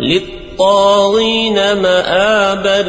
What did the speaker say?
للطاغين مآبا